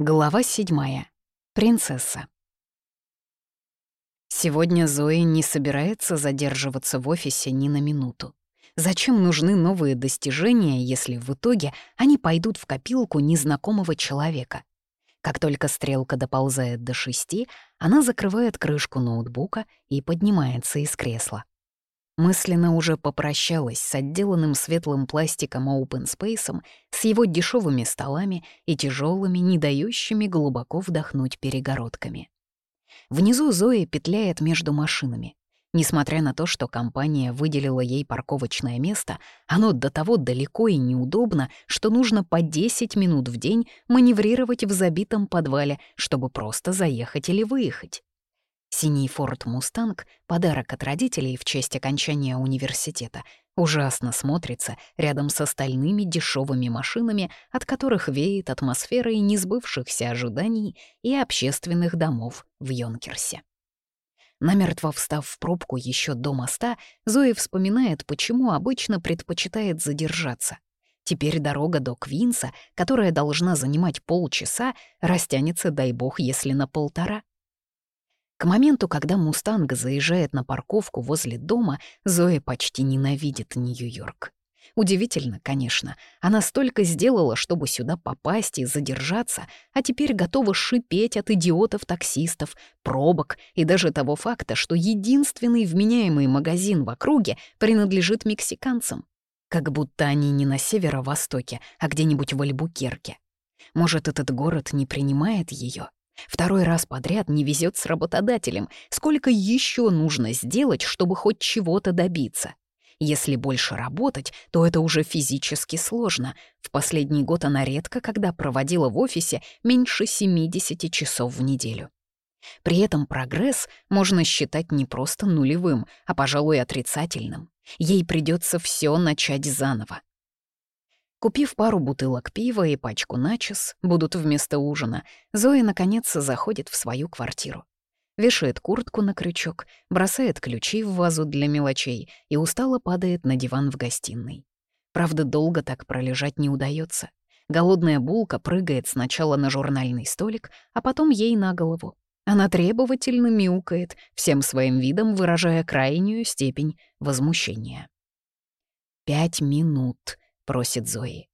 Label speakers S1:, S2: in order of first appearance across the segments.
S1: Глава седьмая. Принцесса. Сегодня Зои не собирается задерживаться в офисе ни на минуту. Зачем нужны новые достижения, если в итоге они пойдут в копилку незнакомого человека? Как только стрелка доползает до шести, она закрывает крышку ноутбука и поднимается из кресла. Мысленно уже попрощалась с отделанным светлым пластиком open space, с его дешевыми столами и тяжелыми, не дающими глубоко вдохнуть перегородками. Внизу Зоя петляет между машинами. Несмотря на то, что компания выделила ей парковочное место, оно до того далеко и неудобно, что нужно по 10 минут в день маневрировать в забитом подвале, чтобы просто заехать или выехать. Синий Форд Мустанг, подарок от родителей в честь окончания университета, ужасно смотрится рядом с остальными дешевыми машинами, от которых веет атмосферой несбывшихся ожиданий и общественных домов в Йонкерсе. Намертво встав в пробку еще до моста, Зоя вспоминает, почему обычно предпочитает задержаться. Теперь дорога до Квинса, которая должна занимать полчаса, растянется, дай бог, если на полтора. К моменту, когда «Мустанг» заезжает на парковку возле дома, Зоя почти ненавидит Нью-Йорк. Удивительно, конечно, она столько сделала, чтобы сюда попасть и задержаться, а теперь готова шипеть от идиотов-таксистов, пробок и даже того факта, что единственный вменяемый магазин в округе принадлежит мексиканцам. Как будто они не на северо-востоке, а где-нибудь в Альбукерке. Может, этот город не принимает ее? Второй раз подряд не везет с работодателем. Сколько еще нужно сделать, чтобы хоть чего-то добиться? Если больше работать, то это уже физически сложно. В последний год она редко когда проводила в офисе меньше 70 часов в неделю. При этом прогресс можно считать не просто нулевым, а, пожалуй, отрицательным. Ей придется все начать заново. Купив пару бутылок пива и пачку начос, будут вместо ужина, Зоя наконец заходит в свою квартиру. Вешает куртку на крючок, бросает ключи в вазу для мелочей и устало падает на диван в гостиной. Правда, долго так пролежать не удается. Голодная булка прыгает сначала на журнальный столик, а потом ей на голову. Она требовательно мяукает, всем своим видом выражая крайнюю степень возмущения. «Пять минут», просит Зои.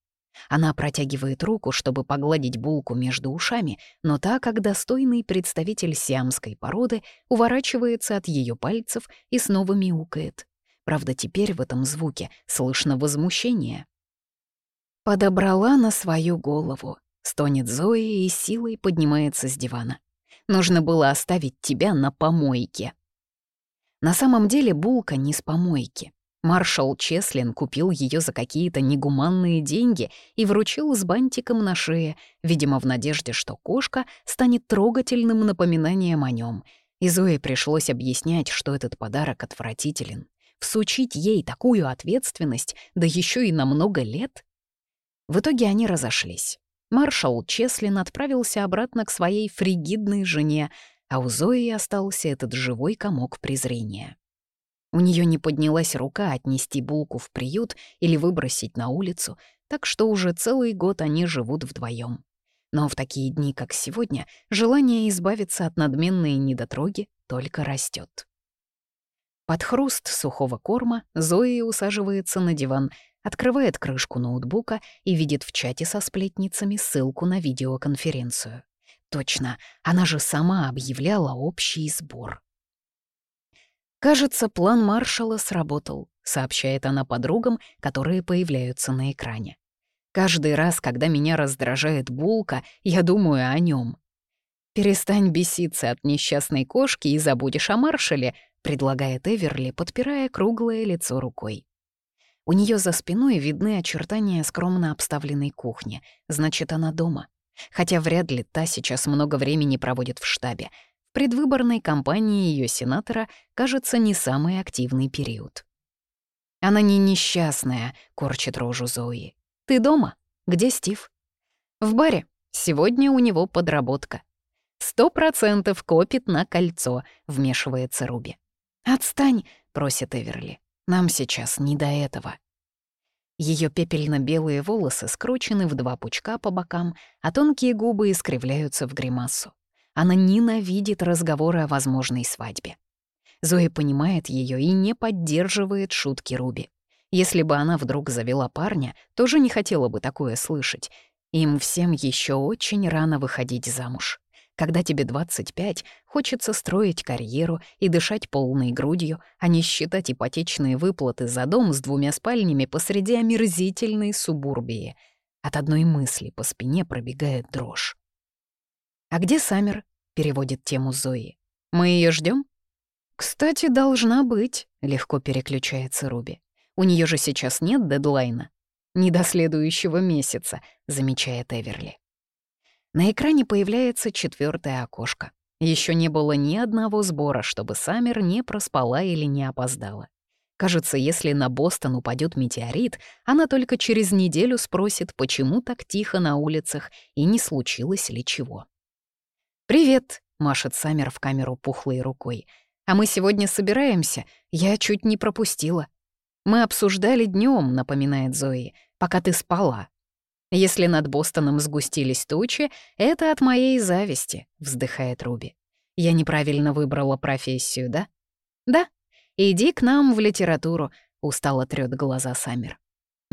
S1: Она протягивает руку, чтобы погладить булку между ушами, но та, как достойный представитель сиамской породы, уворачивается от ее пальцев и снова мяукает. Правда, теперь в этом звуке слышно возмущение. «Подобрала на свою голову», — стонет Зои и силой поднимается с дивана. «Нужно было оставить тебя на помойке». На самом деле булка не с помойки. Маршал Чеслин купил ее за какие-то негуманные деньги и вручил с бантиком на шее, видимо, в надежде, что кошка станет трогательным напоминанием о нем. И Зое пришлось объяснять, что этот подарок отвратителен. Всучить ей такую ответственность, да еще и на много лет? В итоге они разошлись. Маршал Чеслин отправился обратно к своей фригидной жене, а у Зои остался этот живой комок презрения. У нее не поднялась рука отнести булку в приют или выбросить на улицу, так что уже целый год они живут вдвоем. Но в такие дни, как сегодня, желание избавиться от надменной недотроги только растет. Под хруст сухого корма Зои усаживается на диван, открывает крышку ноутбука и видит в чате со сплетницами ссылку на видеоконференцию. Точно, она же сама объявляла общий сбор. «Кажется, план маршала сработал», — сообщает она подругам, которые появляются на экране. «Каждый раз, когда меня раздражает булка, я думаю о нем. «Перестань беситься от несчастной кошки и забудешь о маршале», — предлагает Эверли, подпирая круглое лицо рукой. У нее за спиной видны очертания скромно обставленной кухни, значит, она дома. Хотя вряд ли та сейчас много времени проводит в штабе предвыборной кампании ее сенатора кажется не самый активный период. «Она не несчастная», — корчит рожу Зои. «Ты дома? Где Стив?» «В баре. Сегодня у него подработка». «Сто процентов копит на кольцо», — вмешивается Руби. «Отстань», — просит Эверли. «Нам сейчас не до этого». Ее пепельно-белые волосы скручены в два пучка по бокам, а тонкие губы искривляются в гримасу. Она ненавидит разговоры о возможной свадьбе. Зои понимает ее и не поддерживает шутки Руби. Если бы она вдруг завела парня, тоже не хотела бы такое слышать. Им всем еще очень рано выходить замуж. Когда тебе 25, хочется строить карьеру и дышать полной грудью, а не считать ипотечные выплаты за дом с двумя спальнями посреди омерзительной субурбии. От одной мысли по спине пробегает дрожь. «А где Саммер?» — переводит тему Зои. «Мы ее ждем? «Кстати, должна быть», — легко переключается Руби. «У нее же сейчас нет дедлайна». «Не до следующего месяца», — замечает Эверли. На экране появляется четвертое окошко. Еще не было ни одного сбора, чтобы Саммер не проспала или не опоздала. Кажется, если на Бостон упадет метеорит, она только через неделю спросит, почему так тихо на улицах и не случилось ли чего. «Привет», — машет Саммер в камеру пухлой рукой. «А мы сегодня собираемся. Я чуть не пропустила». «Мы обсуждали днем, напоминает Зои, пока ты спала. Если над Бостоном сгустились тучи, это от моей зависти, вздыхает Руби. Я неправильно выбрала профессию, да? Да. Иди к нам в литературу, устало трёт глаза Саммер.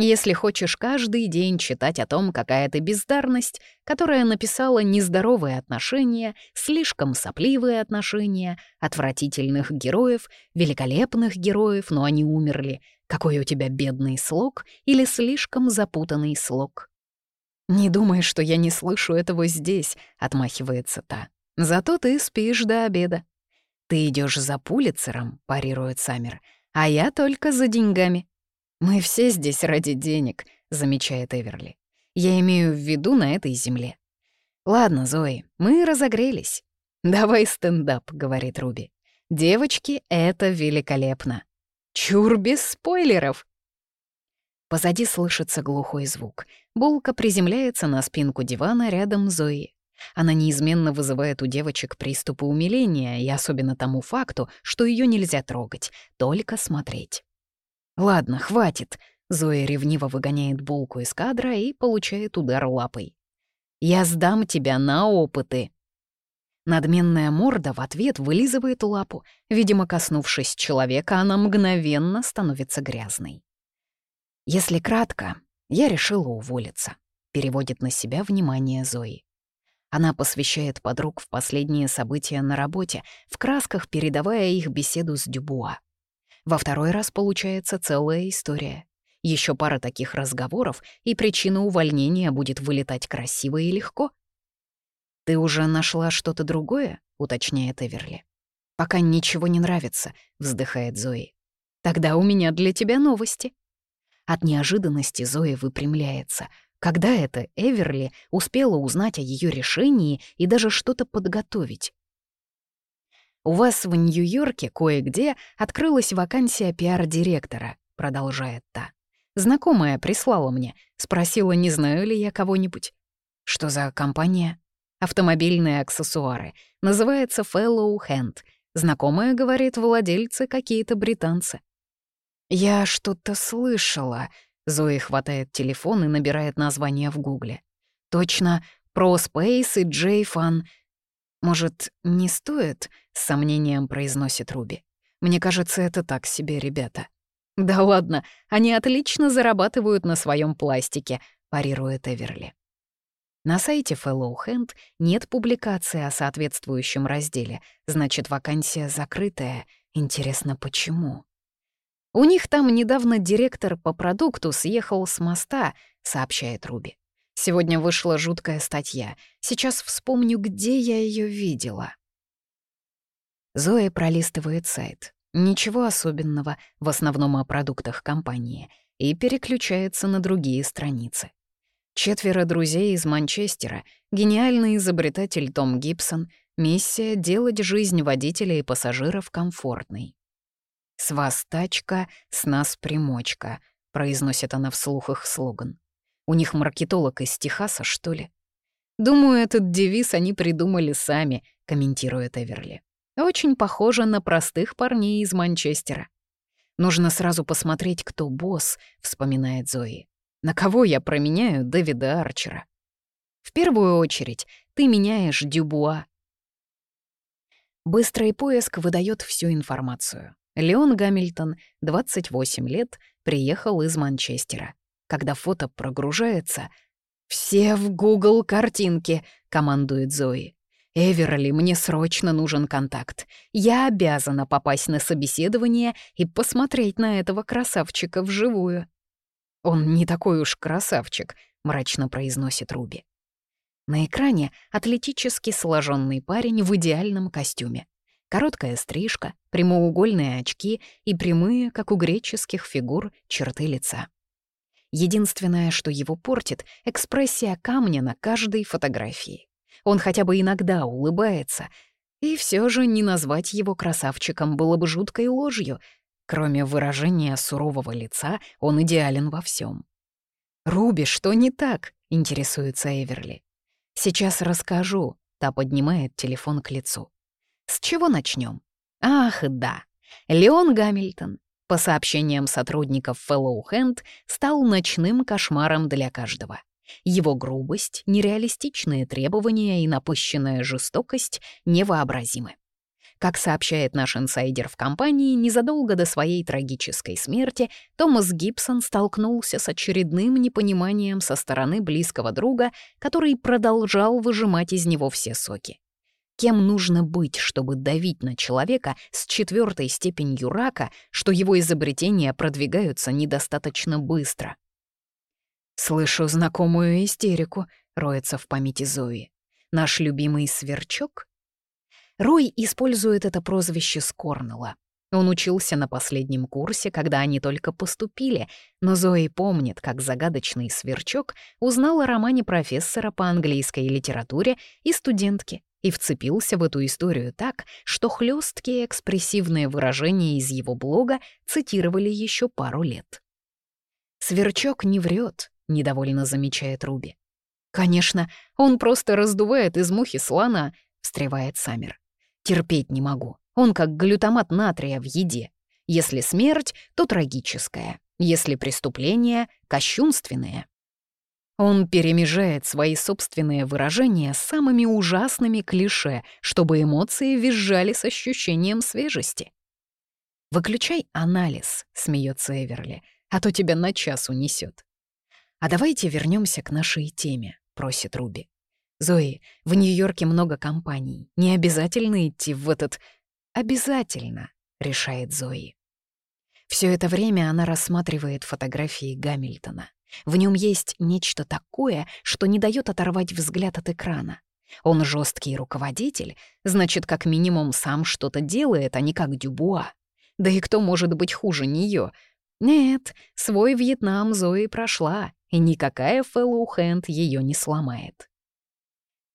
S1: Если хочешь каждый день читать о том, какая ты бездарность, которая написала нездоровые отношения, слишком сопливые отношения, отвратительных героев, великолепных героев, но они умерли, какой у тебя бедный слог или слишком запутанный слог. «Не думай, что я не слышу этого здесь», — отмахивается та. «Зато ты спишь до обеда». «Ты идешь за Пулицером», — парирует Саммер, «а я только за деньгами». «Мы все здесь ради денег», — замечает Эверли. «Я имею в виду на этой земле». «Ладно, Зои, мы разогрелись». «Давай стендап», — говорит Руби. «Девочки, это великолепно». «Чур без спойлеров», Позади слышится глухой звук. Булка приземляется на спинку дивана рядом с Зои. Она неизменно вызывает у девочек приступы умиления, и особенно тому факту, что ее нельзя трогать, только смотреть. «Ладно, хватит», — Зоя ревниво выгоняет булку из кадра и получает удар лапой. «Я сдам тебя на опыты». Надменная морда в ответ вылизывает лапу. Видимо, коснувшись человека, она мгновенно становится грязной. Если кратко, я решила уволиться. Переводит на себя внимание Зои. Она посвящает подруг в последние события на работе, в красках передавая их беседу с Дюбуа. Во второй раз получается целая история. Еще пара таких разговоров, и причина увольнения будет вылетать красиво и легко. «Ты уже нашла что-то другое?» — уточняет Эверли. «Пока ничего не нравится», — вздыхает Зои. «Тогда у меня для тебя новости». От неожиданности Зоя выпрямляется. Когда это Эверли успела узнать о ее решении и даже что-то подготовить? «У вас в Нью-Йорке кое-где открылась вакансия пиар-директора», — продолжает та. «Знакомая прислала мне, спросила, не знаю ли я кого-нибудь». «Что за компания?» «Автомобильные аксессуары. Называется Fellow Hand. Знакомая, говорит, владельцы какие-то британцы». «Я что-то слышала». Зои хватает телефон и набирает название в гугле. «Точно, про Space и Джейфан». «Может, не стоит?» — с сомнением произносит Руби. «Мне кажется, это так себе, ребята». «Да ладно, они отлично зарабатывают на своем пластике», — парирует Эверли. На сайте Fellow Hand нет публикации о соответствующем разделе, значит, вакансия закрытая. Интересно, почему? «У них там недавно директор по продукту съехал с моста», — сообщает Руби. «Сегодня вышла жуткая статья. Сейчас вспомню, где я ее видела». Зоя пролистывает сайт. Ничего особенного, в основном о продуктах компании, и переключается на другие страницы. Четверо друзей из Манчестера, гениальный изобретатель Том Гибсон, миссия — делать жизнь водителя и пассажиров комфортной. «С вас тачка, с нас примочка», — произносит она вслух их слоган. «У них маркетолог из Техаса, что ли?» «Думаю, этот девиз они придумали сами», — комментирует Эверли. «Очень похоже на простых парней из Манчестера». Нужно сразу посмотреть, кто босс, вспоминает Зои. На кого я променяю Дэвида Арчера? В первую очередь, ты меняешь Дюбуа. Быстрый поиск выдает всю информацию. Леон Гамильтон, 28 лет, приехал из Манчестера. Когда фото прогружается, «Все в Google картинки», — командует Зои. «Эверли, мне срочно нужен контакт. Я обязана попасть на собеседование и посмотреть на этого красавчика вживую». «Он не такой уж красавчик», — мрачно произносит Руби. На экране атлетически сложенный парень в идеальном костюме. Короткая стрижка, прямоугольные очки и прямые, как у греческих фигур, черты лица. Единственное, что его портит — экспрессия камня на каждой фотографии. Он хотя бы иногда улыбается, и все же не назвать его красавчиком было бы жуткой ложью. Кроме выражения сурового лица, он идеален во всем. «Руби, что не так?» — интересуется Эверли. «Сейчас расскажу», — та поднимает телефон к лицу. «С чего начнем? Ах, да. Леон Гамильтон, по сообщениям сотрудников Fellow Hand, стал ночным кошмаром для каждого. Его грубость, нереалистичные требования и напыщенная жестокость невообразимы. Как сообщает наш инсайдер в компании, незадолго до своей трагической смерти Томас Гибсон столкнулся с очередным непониманием со стороны близкого друга, который продолжал выжимать из него все соки. Кем нужно быть, чтобы давить на человека с четвертой степенью рака, что его изобретения продвигаются недостаточно быстро? Слышу знакомую истерику, роется в памяти Зои. Наш любимый сверчок Рой использует это прозвище с Корнелла. Он учился на последнем курсе, когда они только поступили, но Зои помнит, как загадочный сверчок узнал о романе профессора по английской литературе и студентки и вцепился в эту историю так, что хлесткие экспрессивные выражения из его блога цитировали еще пару лет. «Сверчок не врет», — недовольно замечает Руби. «Конечно, он просто раздувает из мухи слона», — встревает Саммер. Терпеть не могу. Он как глютамат натрия в еде. Если смерть, то трагическая. Если преступление — кощунственное. Он перемежает свои собственные выражения самыми ужасными клише, чтобы эмоции визжали с ощущением свежести. «Выключай анализ», — смеется Эверли, «а то тебя на час унесет. «А давайте вернемся к нашей теме», — просит Руби. «Зои, в Нью-Йорке много компаний. Не обязательно идти в этот...» «Обязательно», — решает Зои. Все это время она рассматривает фотографии Гамильтона. В нем есть нечто такое, что не дает оторвать взгляд от экрана. Он жесткий руководитель, значит, как минимум сам что-то делает, а не как Дюбуа. Да и кто может быть хуже нее? Нет, свой Вьетнам Зои прошла, и никакая Фэллоу Хэнд ее не сломает.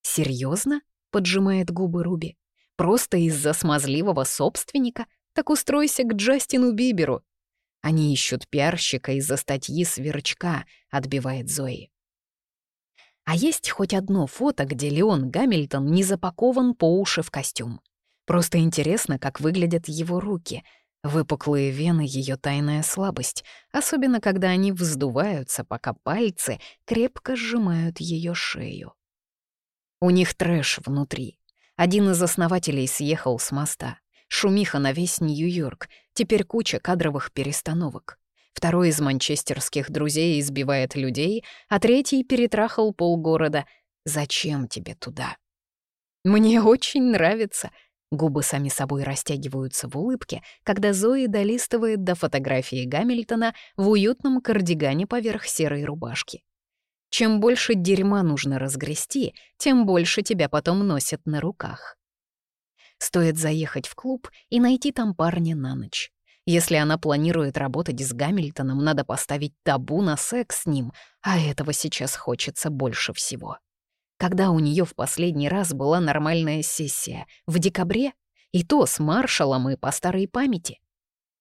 S1: Серьезно? поджимает губы Руби. «Просто из-за смазливого собственника? Так устройся к Джастину Биберу!» Они ищут пиарщика из-за статьи «Сверчка», — отбивает Зои. А есть хоть одно фото, где Леон Гамильтон не запакован по уши в костюм. Просто интересно, как выглядят его руки. Выпуклые вены — ее тайная слабость, особенно когда они вздуваются, пока пальцы крепко сжимают ее шею. У них трэш внутри. Один из основателей съехал с моста. Шумиха на весь Нью-Йорк. Теперь куча кадровых перестановок. Второй из манчестерских друзей избивает людей, а третий перетрахал полгорода. Зачем тебе туда? Мне очень нравится. Губы сами собой растягиваются в улыбке, когда Зои долистывает до фотографии Гамильтона в уютном кардигане поверх серой рубашки. Чем больше дерьма нужно разгрести, тем больше тебя потом носят на руках. Стоит заехать в клуб и найти там парня на ночь. Если она планирует работать с Гамильтоном, надо поставить табу на секс с ним, а этого сейчас хочется больше всего. Когда у нее в последний раз была нормальная сессия? В декабре? И то с маршалом и по старой памяти.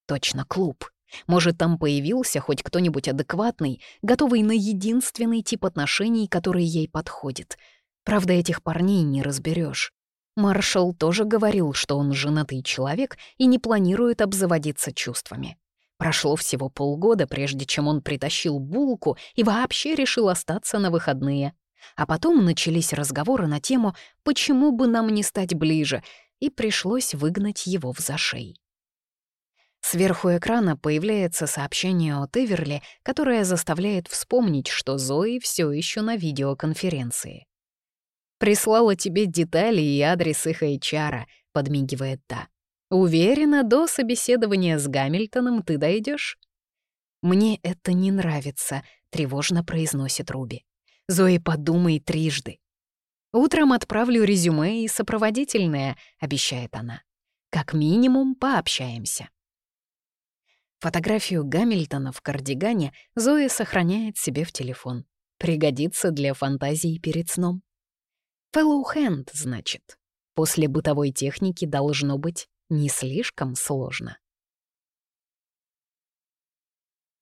S1: Точно клуб. Может, там появился хоть кто-нибудь адекватный, готовый на единственный тип отношений, который ей подходит. Правда, этих парней не разберешь. Маршал тоже говорил, что он женатый человек и не планирует обзаводиться чувствами. Прошло всего полгода, прежде чем он притащил булку и вообще решил остаться на выходные. А потом начались разговоры на тему «почему бы нам не стать ближе», и пришлось выгнать его в зашей. Сверху экрана появляется сообщение от Эверли, которое заставляет вспомнить, что Зои все еще на видеоконференции. «Прислала тебе детали и адрес их HR», — подмигивает та. «Уверена, до собеседования с Гамильтоном ты дойдешь. «Мне это не нравится», — тревожно произносит Руби. «Зои, подумай трижды». «Утром отправлю резюме и сопроводительное», — обещает она. «Как минимум пообщаемся». Фотографию Гамильтона в кардигане Зоя сохраняет себе в телефон. Пригодится для фантазий перед сном. Fellow hand, значит. После бытовой техники должно быть не слишком сложно.